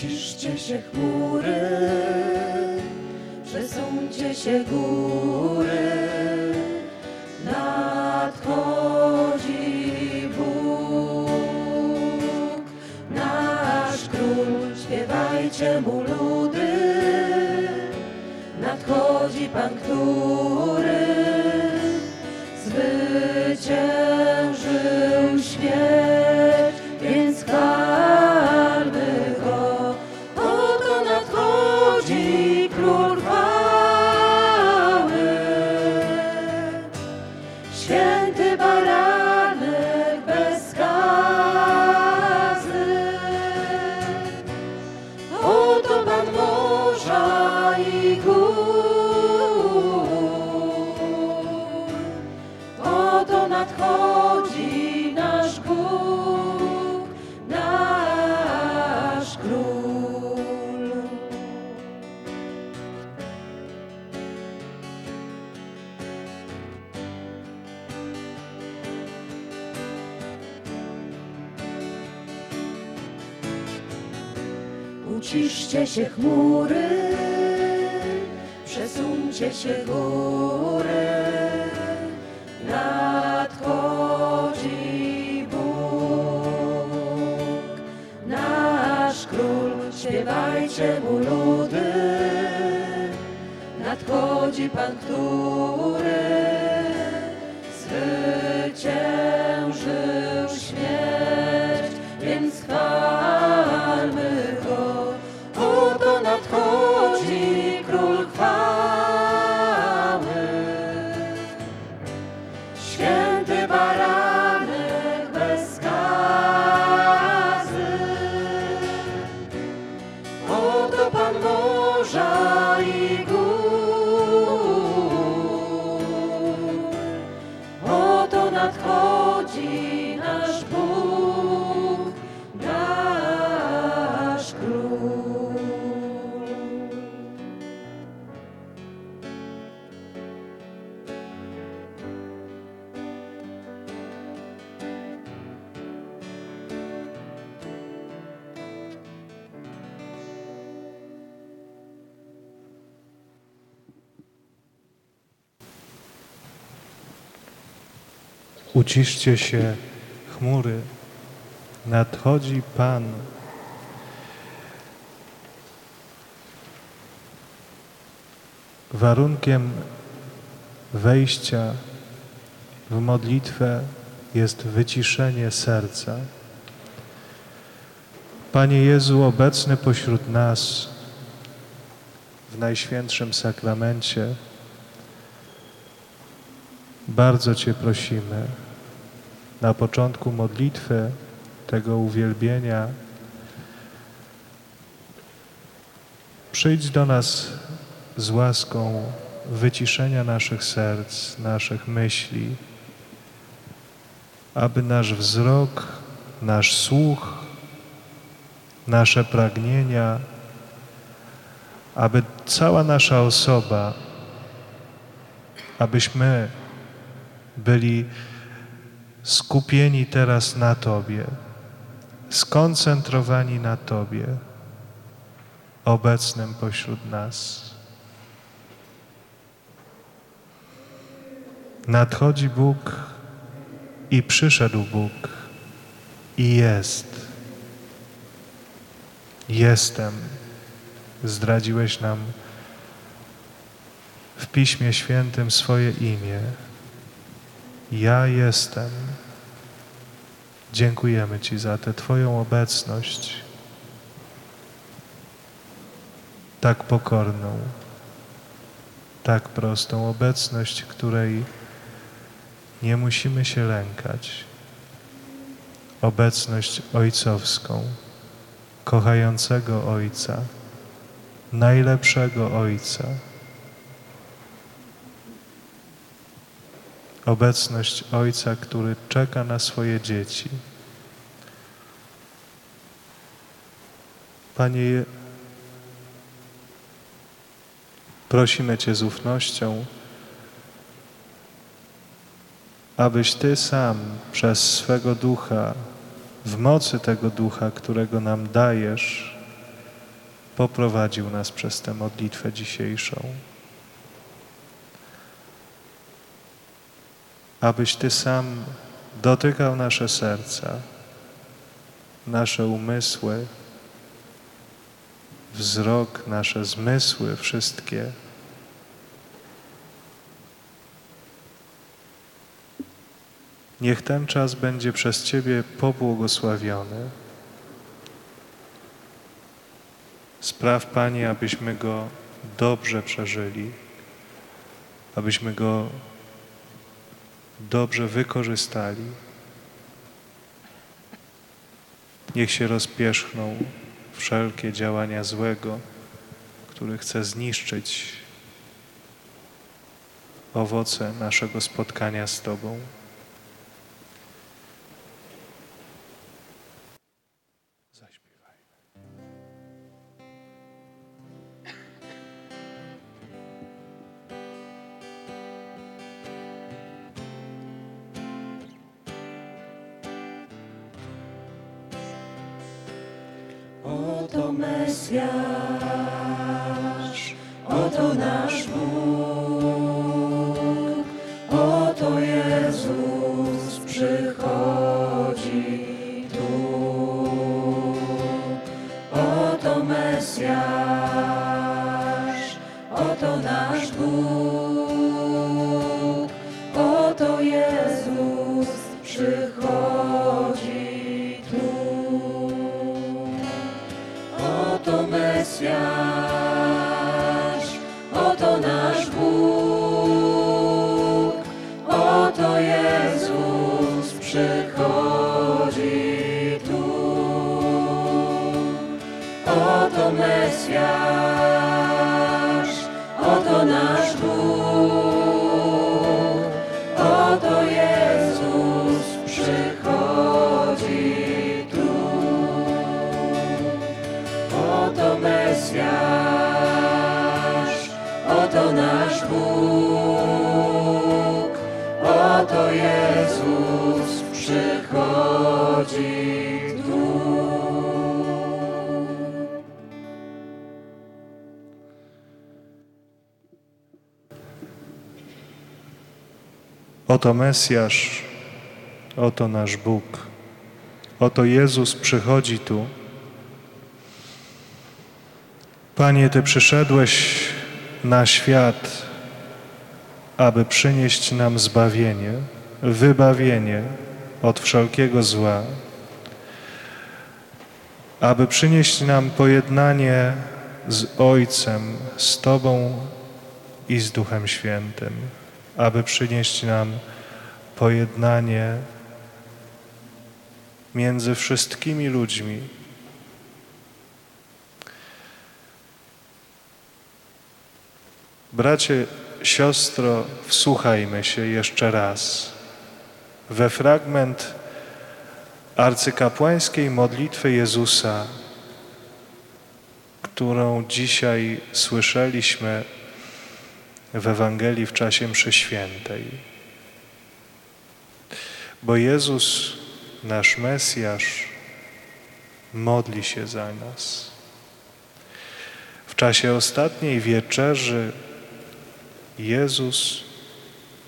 Uciszcie się chmury, przesuńcie się góry, nadchodzi Bóg, nasz Król, śpiewajcie Mu ludy, nadchodzi Pan, który Uciszcie się chmury, przesuńcie się góry, nadchodzi Bóg, nasz Król, śpiewajcie Mu ludy, nadchodzi Pan, który zwyciężył Uciszcie się, chmury, nadchodzi Pan. Warunkiem wejścia w modlitwę jest wyciszenie serca. Panie Jezu, obecny pośród nas w Najświętszym Sakramencie, bardzo Cię prosimy na początku modlitwy tego uwielbienia. Przyjdź do nas z łaską wyciszenia naszych serc, naszych myśli, aby nasz wzrok, nasz słuch, nasze pragnienia, aby cała nasza osoba, abyśmy byli skupieni teraz na Tobie, skoncentrowani na Tobie, obecnym pośród nas. Nadchodzi Bóg i przyszedł Bóg i jest. Jestem. Zdradziłeś nam w Piśmie Świętym swoje imię. Ja jestem. Dziękujemy Ci za tę Twoją obecność, tak pokorną, tak prostą obecność, której nie musimy się lękać. Obecność ojcowską, kochającego Ojca, najlepszego Ojca. Obecność Ojca, który czeka na swoje dzieci. Panie, prosimy Cię z ufnością, abyś Ty sam przez swego ducha, w mocy tego ducha, którego nam dajesz, poprowadził nas przez tę modlitwę dzisiejszą. Abyś Ty sam dotykał nasze serca, nasze umysły, wzrok, nasze zmysły, wszystkie. Niech ten czas będzie przez Ciebie pobłogosławiony. Spraw, Panie, abyśmy go dobrze przeżyli, abyśmy go dobrze wykorzystali. Niech się rozpierzchną wszelkie działania złego, który chce zniszczyć owoce naszego spotkania z Tobą. Oto Mesjasz, Jezus przychodzi tu. Oto Mesjasz, oto nasz Bóg, oto Jezus przychodzi tu. Panie, Ty przyszedłeś na świat, aby przynieść nam zbawienie, wybawienie od wszelkiego zła, aby przynieść nam pojednanie z Ojcem, z Tobą i z Duchem Świętym, aby przynieść nam pojednanie między wszystkimi ludźmi. Bracie, siostro, wsłuchajmy się jeszcze raz we fragment arcykapłańskiej modlitwy Jezusa, którą dzisiaj słyszeliśmy w Ewangelii w czasie mszy świętej. Bo Jezus, nasz Mesjasz, modli się za nas. W czasie ostatniej wieczerzy Jezus,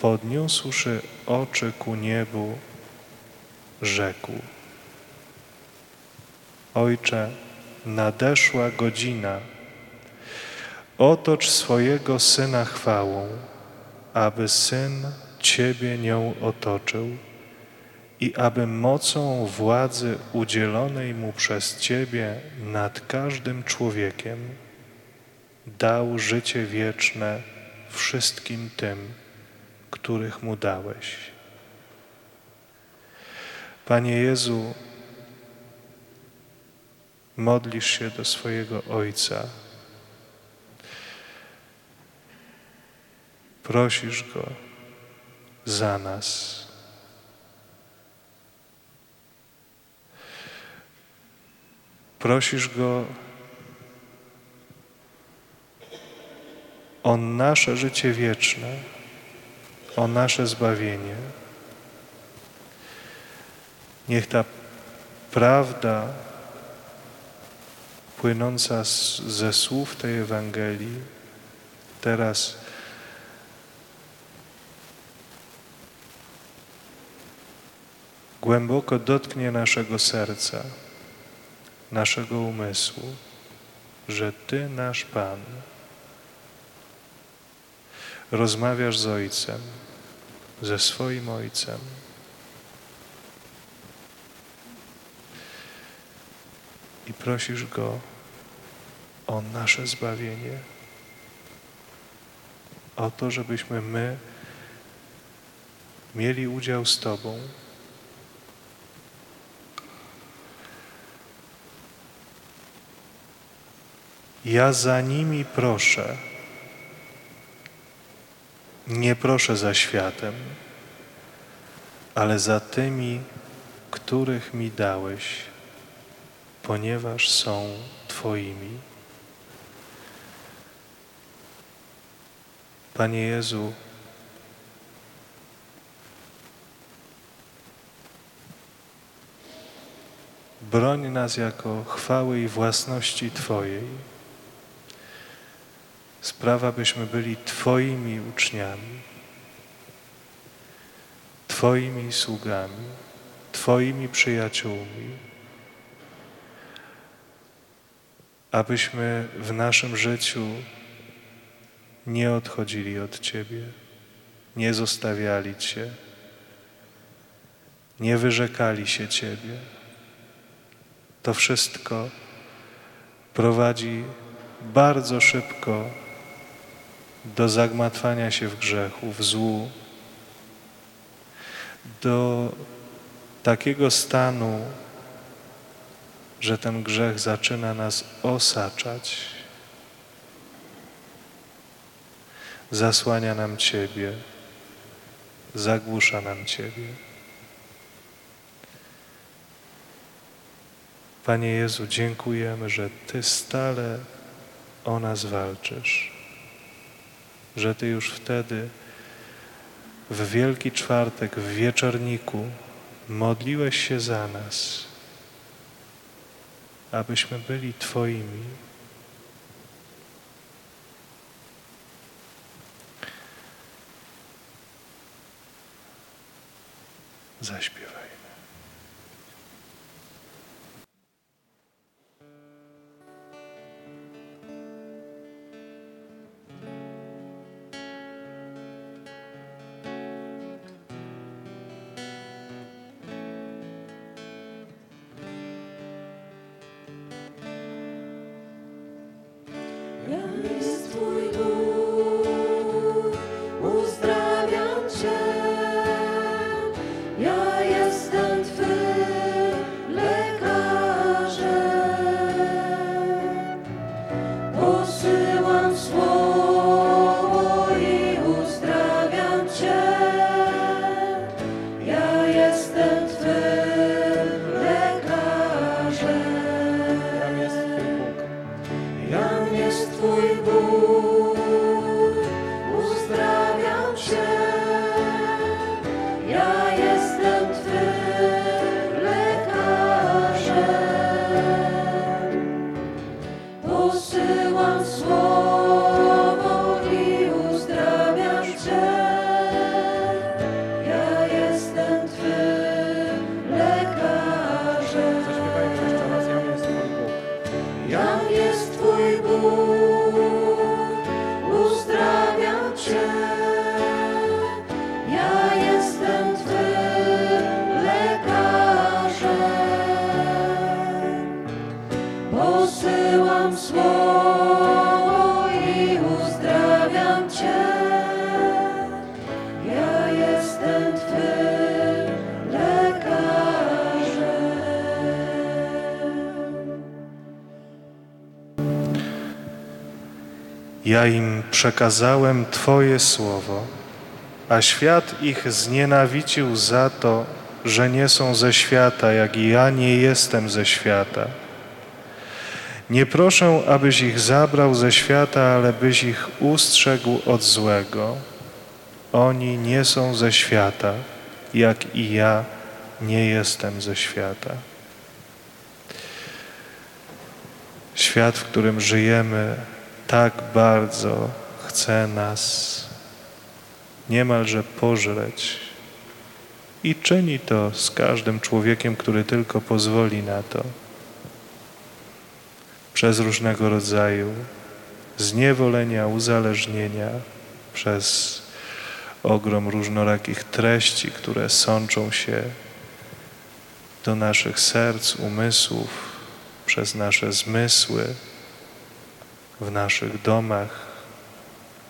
podniósłszy oczy ku niebu, rzekł: Ojcze, nadeszła godzina. Otocz swojego syna chwałą, aby syn Ciebie nią otoczył i aby mocą władzy udzielonej mu przez Ciebie nad każdym człowiekiem dał życie wieczne wszystkim tym, których mu dałeś. Panie Jezu, modlisz się do swojego Ojca. Prosisz Go za nas. Prosisz Go o nasze życie wieczne, o nasze zbawienie. Niech ta prawda płynąca z, ze słów tej Ewangelii, teraz głęboko dotknie naszego serca, naszego umysłu, że Ty, nasz Pan, rozmawiasz z Ojcem, ze swoim Ojcem. I prosisz Go o nasze zbawienie, o to, żebyśmy my mieli udział z Tobą. Ja za nimi proszę. Nie proszę za światem, ale za tymi, których mi dałeś, ponieważ są Twoimi. Panie Jezu, broń nas jako chwały i własności Twojej. Sprawa, byśmy byli Twoimi uczniami, Twoimi sługami, Twoimi przyjaciółmi, abyśmy w naszym życiu nie odchodzili od Ciebie, nie zostawiali Cię, nie wyrzekali się Ciebie. To wszystko prowadzi bardzo szybko do zagmatwania się w grzechu, w złu, do takiego stanu, że ten grzech zaczyna nas osaczać, zasłania nam Ciebie, zagłusza nam Ciebie. Panie Jezu, dziękujemy, że Ty stale o nas walczysz, że Ty już wtedy w Wielki Czwartek, w wieczorniku modliłeś się za nas, abyśmy byli Twoimi. Zaśpiewajmy. Ja im przekazałem Twoje słowo, a świat ich znienawidził za to, że nie są ze świata, jak i ja nie jestem ze świata. Nie proszę, abyś ich zabrał ze świata, ale byś ich ustrzegł od złego. Oni nie są ze świata, jak i ja nie jestem ze świata. Świat, w którym żyjemy, tak bardzo chce nas niemalże pożreć. I czyni to z każdym człowiekiem, który tylko pozwoli na to. Przez różnego rodzaju zniewolenia, uzależnienia, przez ogrom różnorakich treści, które sączą się do naszych serc, umysłów, przez nasze zmysły, w naszych domach,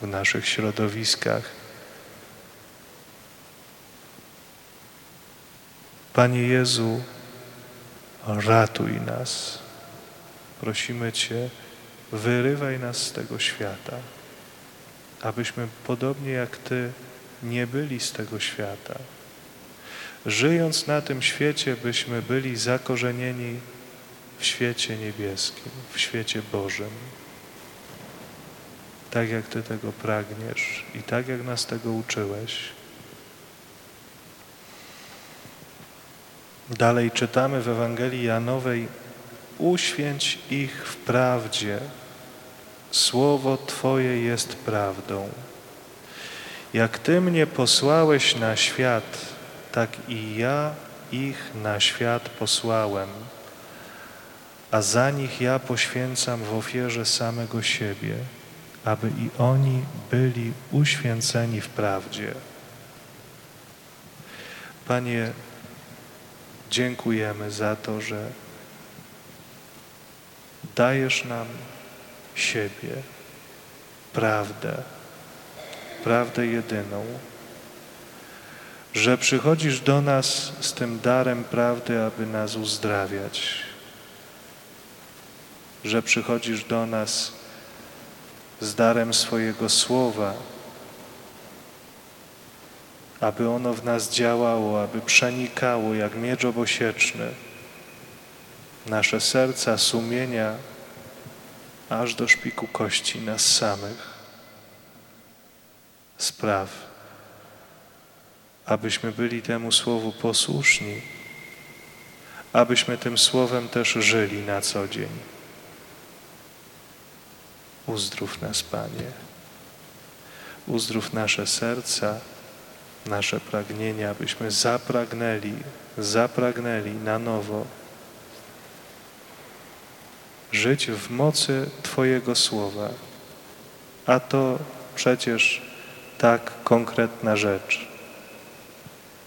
w naszych środowiskach. Panie Jezu, ratuj nas. Prosimy Cię, wyrywaj nas z tego świata, abyśmy podobnie jak Ty nie byli z tego świata. Żyjąc na tym świecie, byśmy byli zakorzenieni w świecie niebieskim, w świecie Bożym. Tak jak Ty tego pragniesz i tak jak nas tego uczyłeś. Dalej czytamy w Ewangelii Janowej: Uświęć ich w prawdzie. Słowo Twoje jest prawdą. Jak Ty mnie posłałeś na świat, tak i ja ich na świat posłałem, a za nich ja poświęcam w ofierze samego siebie, aby i oni byli uświęceni w prawdzie. Panie, dziękujemy za to, że dajesz nam siebie, prawdę, prawdę jedyną, że przychodzisz do nas z tym darem prawdy, aby nas uzdrawiać, że przychodzisz do nas z darem swojego słowa, aby ono w nas działało, aby przenikało jak miecz obosieczny nasze serca, sumienia, aż do szpiku kości nas samych. Spraw, abyśmy byli temu słowu posłuszni, abyśmy tym słowem też żyli na co dzień. Uzdrów nas, Panie. Uzdrów nasze serca, nasze pragnienia, abyśmy zapragnęli, zapragnęli na nowo żyć w mocy Twojego słowa. A to przecież tak konkretna rzecz.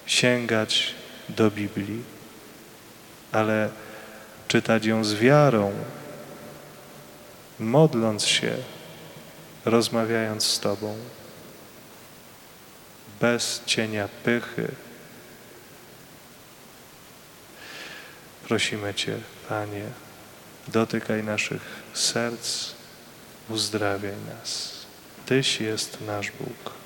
Sięgać do Biblii, ale czytać ją z wiarą, modląc się, rozmawiając z Tobą, bez cienia pychy. Prosimy Cię, Panie, dotykaj naszych serc, uzdrawiaj nas. Tyś jest nasz Bóg.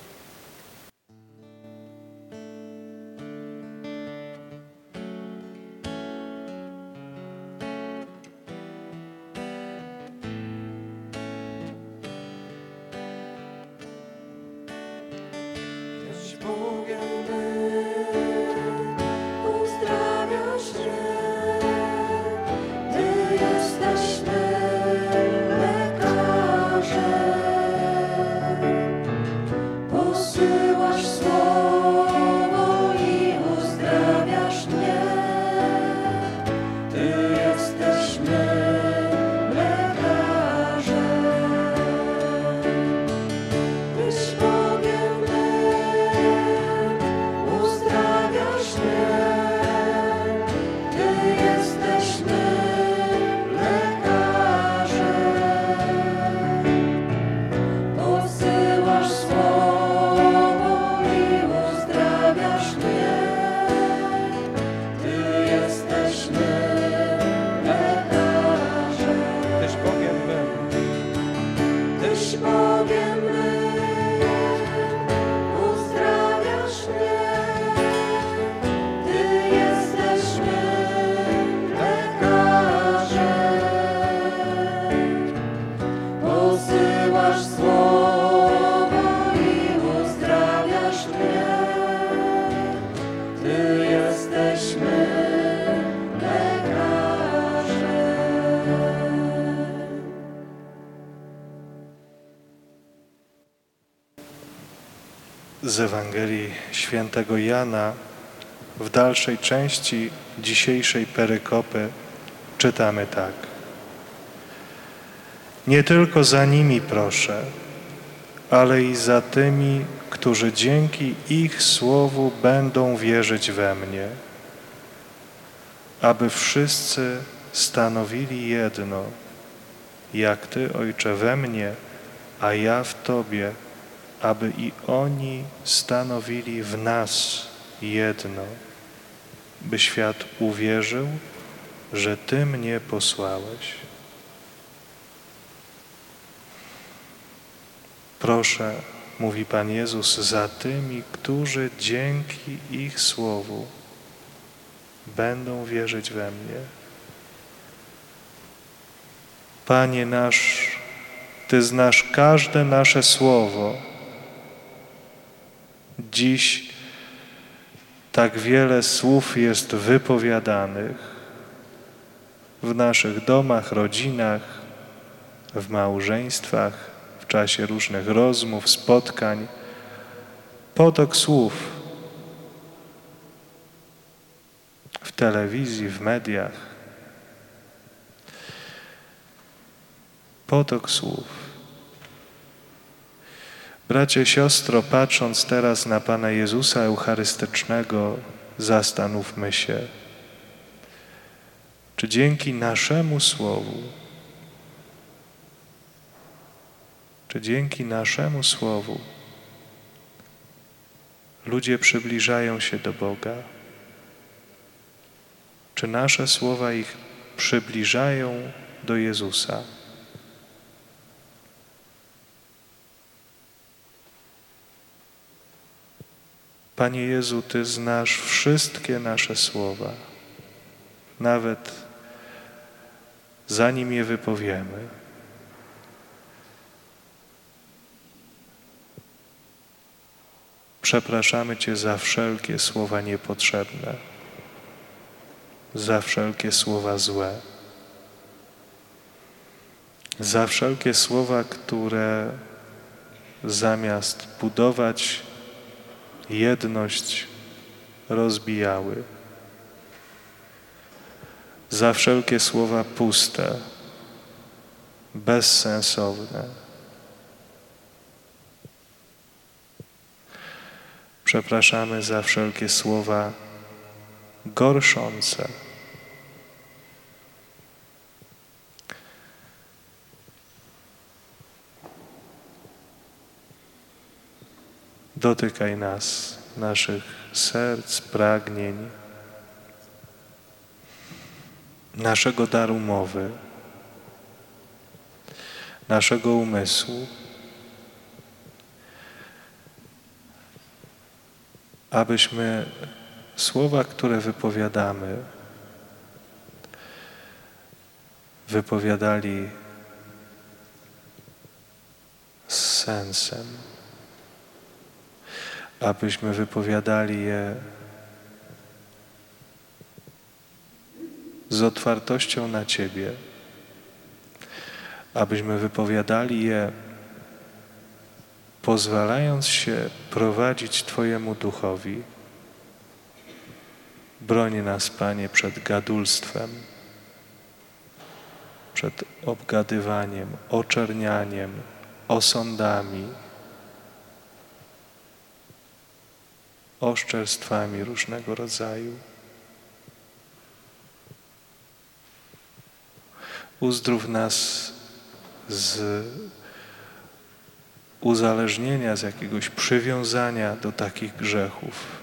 Z Ewangelii świętego Jana w dalszej części dzisiejszej perykopy czytamy tak. Nie tylko za nimi proszę, ale i za tymi, którzy dzięki ich słowu będą wierzyć we mnie, aby wszyscy stanowili jedno, jak Ty, Ojcze, we mnie, a ja w Tobie, aby i oni stanowili w nas jedno, by świat uwierzył, że Ty mnie posłałeś. Proszę, mówi Pan Jezus, za tymi, którzy dzięki ich słowu będą wierzyć we mnie. Panie nasz, Ty znasz każde nasze słowo. Dziś tak wiele słów jest wypowiadanych w naszych domach, rodzinach, w małżeństwach, w czasie różnych rozmów, spotkań. Potok słów w telewizji, w mediach. Potok słów. Bracie, siostro, patrząc teraz na Pana Jezusa Eucharystycznego, zastanówmy się, czy dzięki naszemu Słowu, czy dzięki naszemu Słowu ludzie przybliżają się do Boga? Czy nasze słowa ich przybliżają do Jezusa? Panie Jezu, Ty znasz wszystkie nasze słowa, nawet zanim je wypowiemy. Przepraszamy Cię za wszelkie słowa niepotrzebne, za wszelkie słowa złe, za wszelkie słowa, które zamiast budować jedność rozbijały. Za wszelkie słowa puste, bezsensowne. Przepraszamy za wszelkie słowa gorszące. Dotykaj nas, naszych serc, pragnień, naszego daru mowy, naszego umysłu, abyśmy słowa, które wypowiadamy, wypowiadali z sensem abyśmy wypowiadali je z otwartością na Ciebie, abyśmy wypowiadali je pozwalając się prowadzić Twojemu duchowi. Broń nas, Panie, przed gadulstwem, przed obgadywaniem, oczernianiem, osądami. Oszczerstwami różnego rodzaju. Uzdrów nas z uzależnienia, z jakiegoś przywiązania do takich grzechów.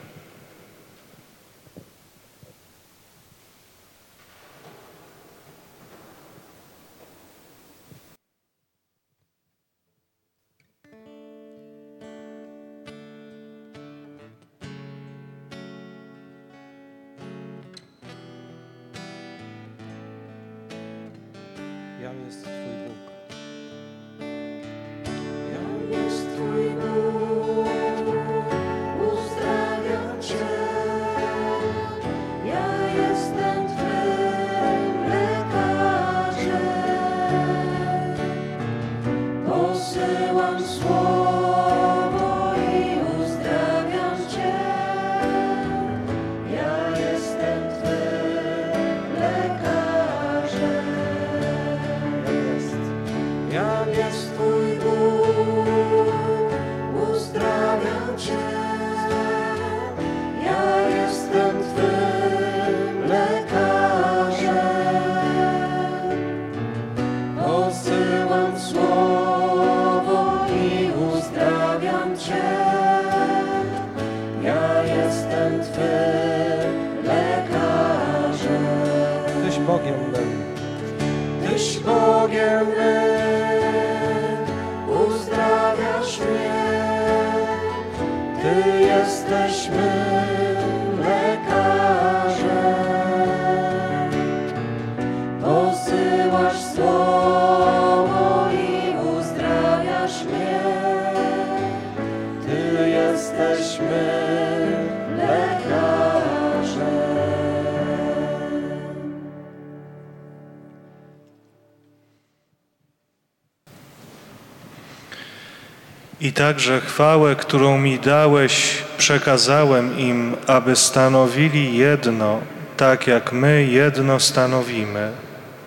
Także chwałę, którą mi dałeś, przekazałem im, aby stanowili jedno, tak jak my jedno stanowimy.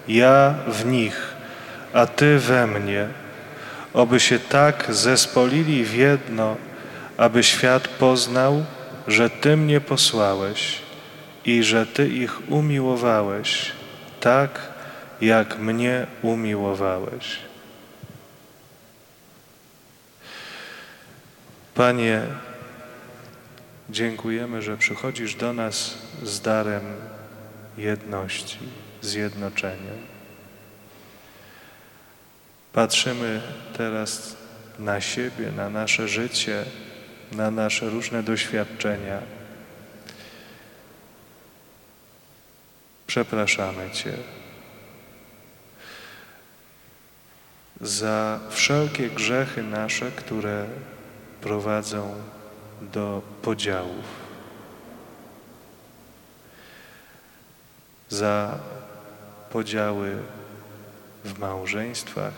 Ja w nich, a Ty we mnie, oby się tak zespolili w jedno, aby świat poznał, że Ty mnie posłałeś i że Ty ich umiłowałeś, tak jak mnie umiłowałeś. Panie, dziękujemy, że przychodzisz do nas z darem jedności, zjednoczenia. Patrzymy teraz na siebie, na nasze życie, na nasze różne doświadczenia. Przepraszamy Cię za wszelkie grzechy nasze, które prowadzą do podziałów. Za podziały w małżeństwach,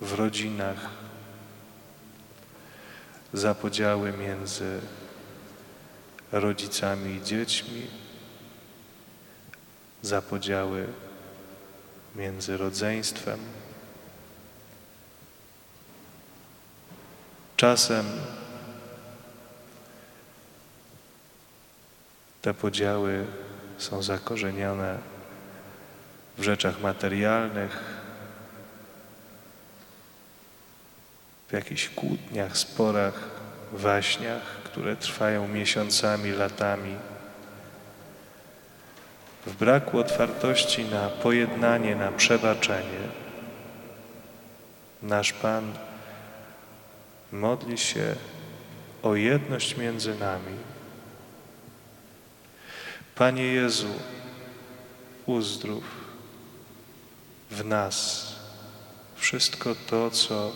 w rodzinach, za podziały między rodzicami i dziećmi, za podziały między rodzeństwem. Czasem te podziały są zakorzenione w rzeczach materialnych, w jakichś kłótniach, sporach, waśniach, które trwają miesiącami, latami, w braku otwartości na pojednanie, na przebaczenie. Nasz Pan modli się o jedność między nami. Panie Jezu, uzdrów w nas wszystko to, co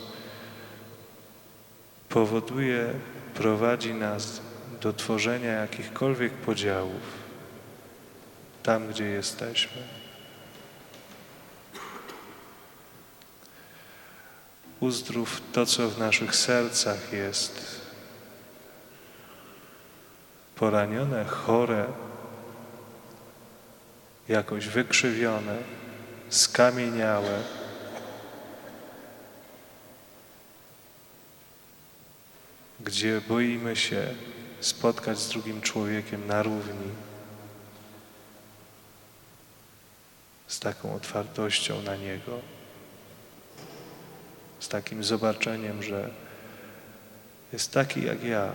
powoduje, prowadzi nas do tworzenia jakichkolwiek podziałów tam, gdzie jesteśmy. Uzdrów to, co w naszych sercach jest poranione, chore, jakoś wykrzywione, skamieniałe. Gdzie boimy się spotkać z drugim człowiekiem na równi, z taką otwartością na Niego z takim zobaczeniem, że jest taki jak ja.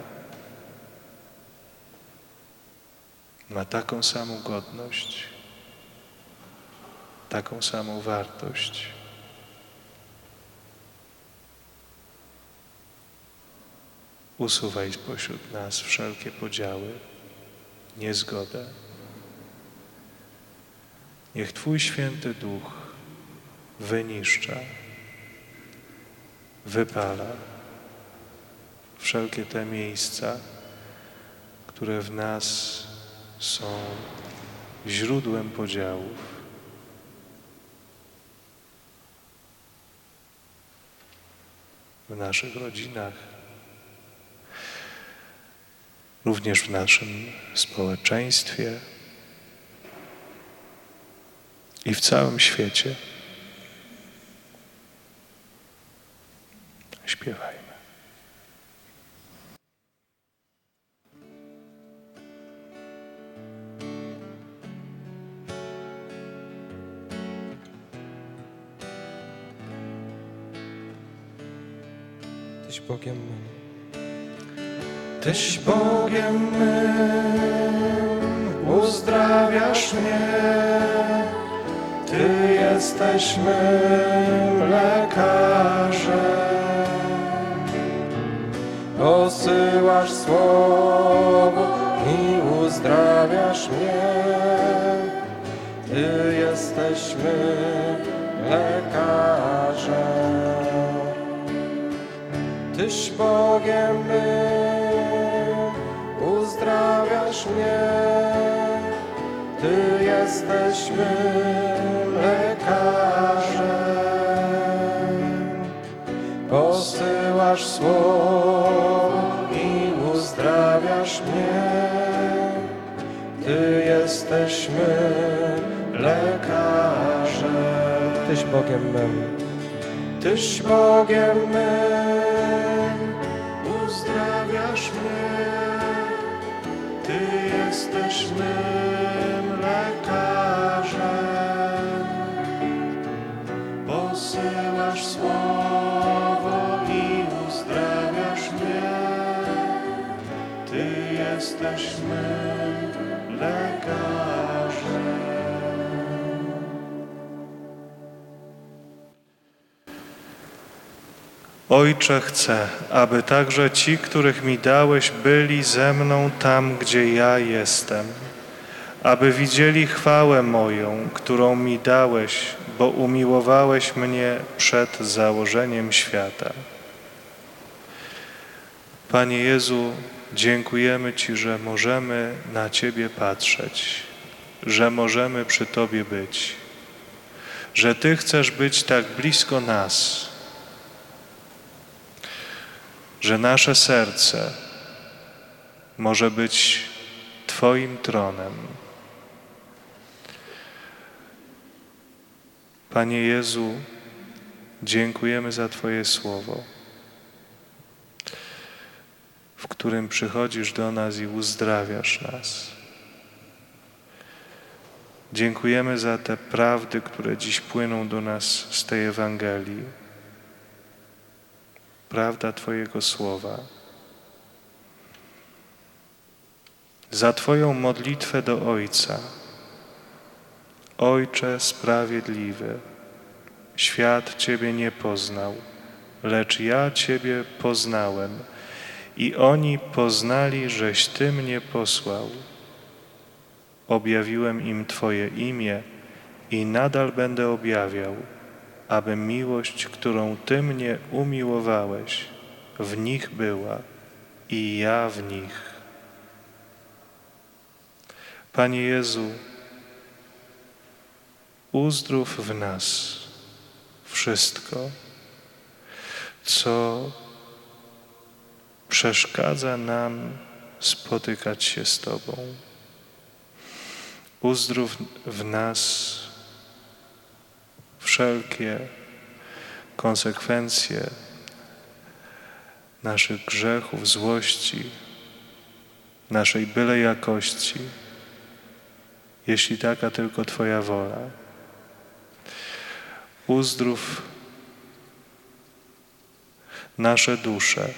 Ma taką samą godność, taką samą wartość. Usuwaj spośród nas wszelkie podziały, niezgodę. Niech Twój święty duch wyniszcza wypala wszelkie te miejsca, które w nas są źródłem podziałów. W naszych rodzinach, również w naszym społeczeństwie i w całym świecie. Śpiewajmy. Tyś Bogiem mym. Tyś Bogiem mym, uzdrawiasz mnie. Ty jesteś mym lekarzem. Posyłasz słowo i uzdrawiasz mnie. Ty jesteś mym lekarzem. Tyś Bogiem mym, uzdrawiasz mnie. Ty jesteś mym lekarzem. Posyłasz słowo Ty jesteś mym lekarzem. Tyś Bogiem mym. Tyś Bogiem mym, Ojcze, chcę, aby także ci, których mi dałeś, byli ze mną tam, gdzie ja jestem, aby widzieli chwałę moją, którą mi dałeś, bo umiłowałeś mnie przed założeniem świata. Panie Jezu, dziękujemy Ci, że możemy na Ciebie patrzeć, że możemy przy Tobie być, że Ty chcesz być tak blisko nas że nasze serce może być Twoim tronem. Panie Jezu, dziękujemy za Twoje słowo, w którym przychodzisz do nas i uzdrawiasz nas. Dziękujemy za te prawdy, które dziś płyną do nas z tej Ewangelii prawda Twojego słowa. Za Twoją modlitwę do Ojca. Ojcze sprawiedliwy, świat Ciebie nie poznał, lecz ja Ciebie poznałem i oni poznali, żeś Ty mnie posłał. Objawiłem im Twoje imię i nadal będę objawiał aby miłość, którą Ty mnie umiłowałeś, w nich była i ja w nich. Panie Jezu, uzdrów w nas wszystko, co przeszkadza nam spotykać się z Tobą. Uzdrów w nas wszelkie konsekwencje naszych grzechów, złości, naszej byle jakości, jeśli taka tylko Twoja wola. Uzdrów nasze dusze.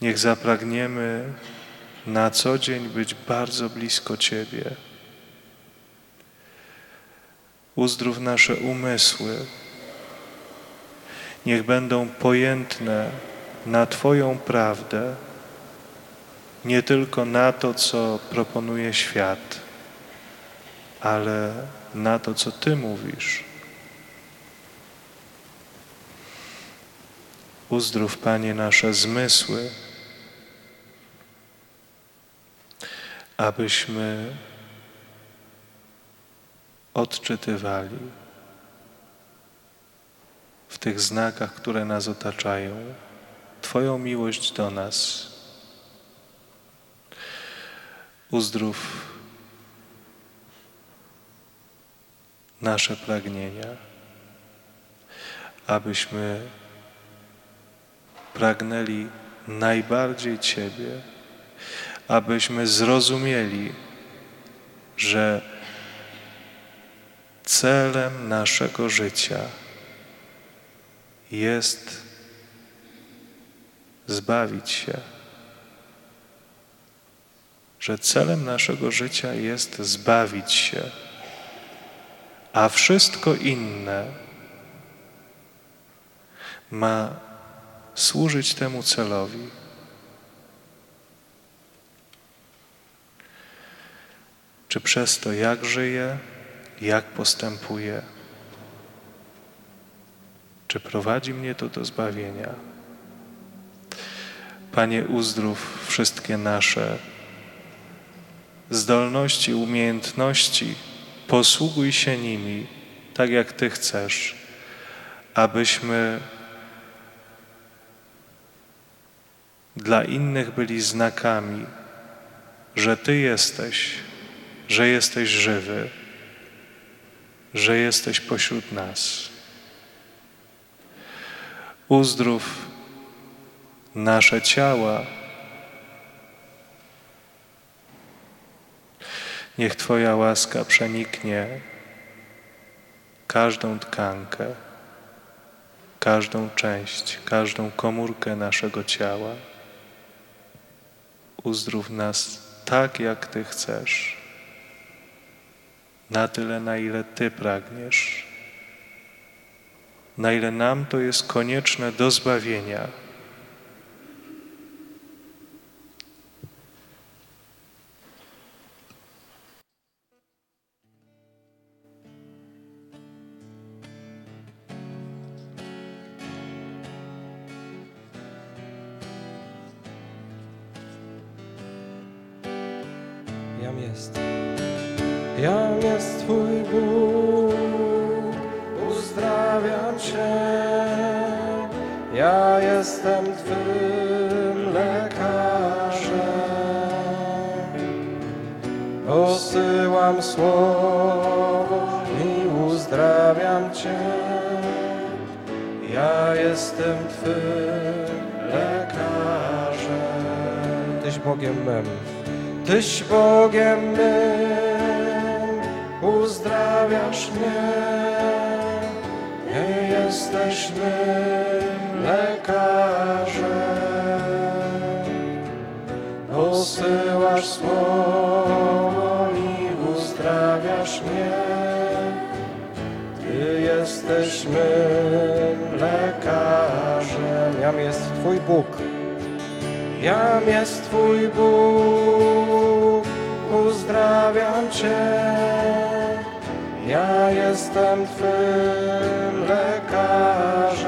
Niech zapragniemy na co dzień być bardzo blisko Ciebie. Uzdrów nasze umysły. Niech będą pojętne na Twoją prawdę, nie tylko na to, co proponuje świat, ale na to, co Ty mówisz. Uzdrów, Panie, nasze zmysły, abyśmy odczytywali w tych znakach, które nas otaczają, Twoją miłość do nas. Uzdrów nasze pragnienia, abyśmy pragnęli najbardziej Ciebie, abyśmy zrozumieli, że celem naszego życia jest zbawić się, że celem naszego życia jest zbawić się, a wszystko inne ma służyć temu celowi. Czy przez to, jak żyję, jak postępuję, czy prowadzi mnie to do zbawienia? Panie, uzdrów wszystkie nasze zdolności, umiejętności, posługuj się nimi tak, jak Ty chcesz, abyśmy dla innych byli znakami, że Ty jesteś, że jesteś żywy, że jesteś pośród nas. Uzdrów nasze ciała. Niech Twoja łaska przeniknie każdą tkankę, każdą część, każdą komórkę naszego ciała. Uzdrów nas tak, jak Ty chcesz, na tyle, na ile Ty pragniesz, na ile nam to jest konieczne do zbawienia. Jestem Twym lekarzem. Tyś Bogiem mym. Tyś Bogiem mym, uzdrawiasz mnie. Nie jesteś mym lekarzem. Posyłasz słowo i uzdrawiasz mnie. Ty jesteś mym. Jam jest Twój Bóg. Jam jest Twój Bóg, uzdrawiam Cię. Ja jestem Twym lekarzem.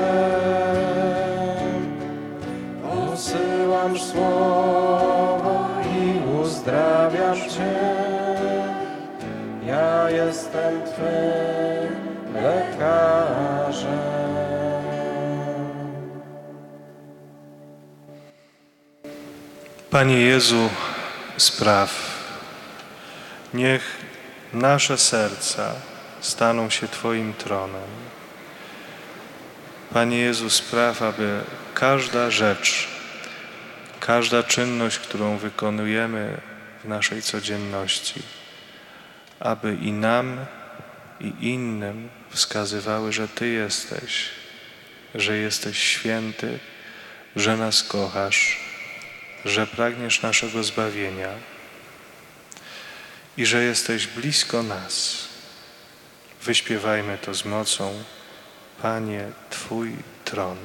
Posyłam słowo i uzdrawiam Cię. Ja jestem Twym Panie Jezu, spraw, niech nasze serca staną się Twoim tronem. Panie Jezu, spraw, aby każda rzecz, każda czynność, którą wykonujemy w naszej codzienności, aby i nam, i innym wskazywały, że Ty jesteś, że jesteś święty, że nas kochasz, że pragniesz naszego zbawienia i że jesteś blisko nas. Wyśpiewajmy to z mocą, Panie, Twój tron.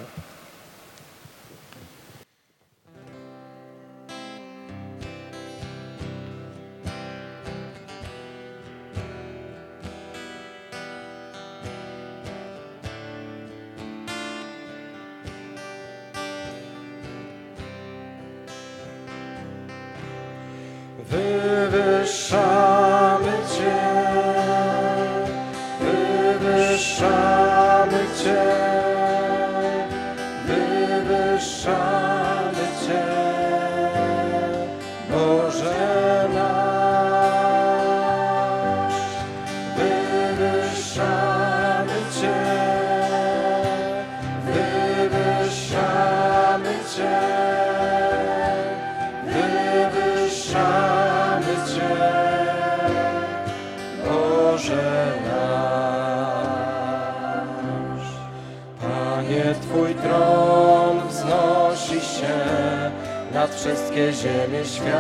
Świata.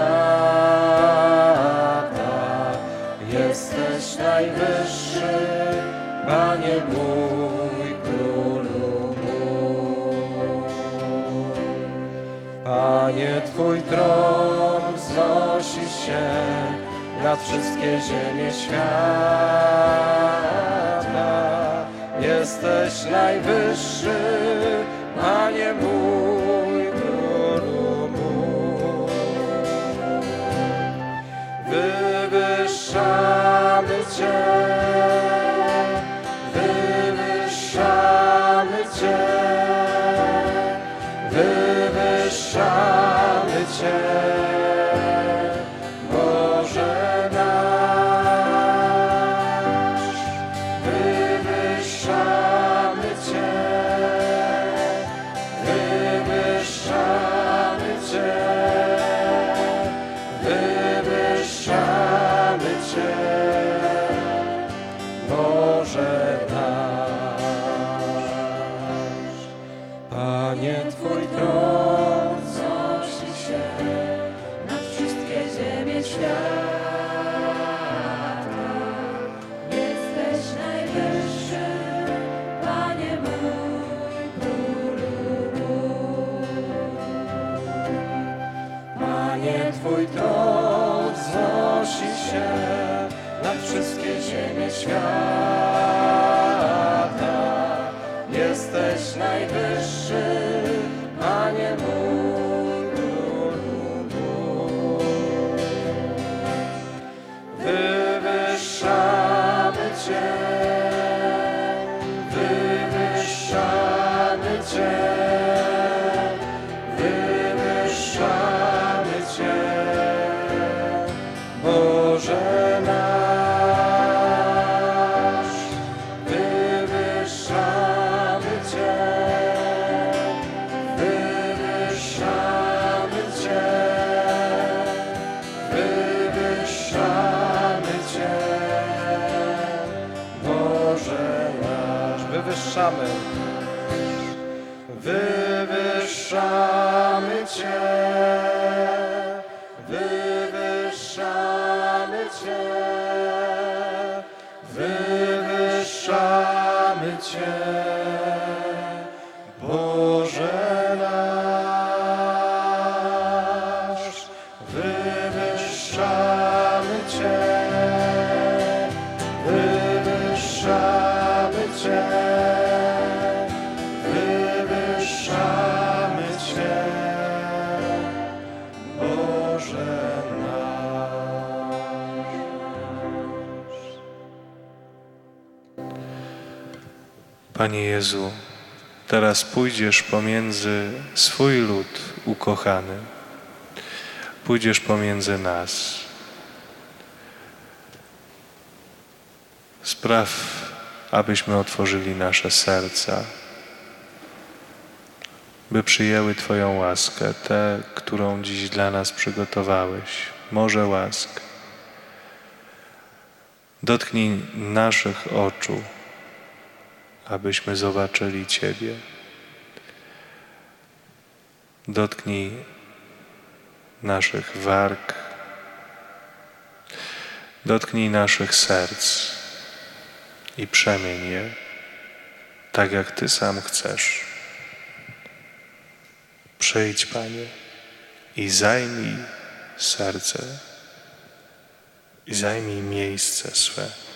Jesteś najwyższy, Panie mój, Królu mój. Panie, Twój tron wznosi się nad wszystkie ziemie świata. Jesteś najwyższy, Panie mój, church. Ziemie Panie Jezu, teraz pójdziesz pomiędzy swój lud ukochany. Pójdziesz pomiędzy nas. Spraw, abyśmy otworzyli nasze serca, by przyjęły Twoją łaskę, tę, którą dziś dla nas przygotowałeś, morze łask. Dotknij naszych oczu, abyśmy zobaczyli Ciebie. Dotknij naszych warg, dotknij naszych serc i przemień je tak, jak Ty sam chcesz. Przyjdź, Panie, i zajmij serce, i zajmij miejsce swe.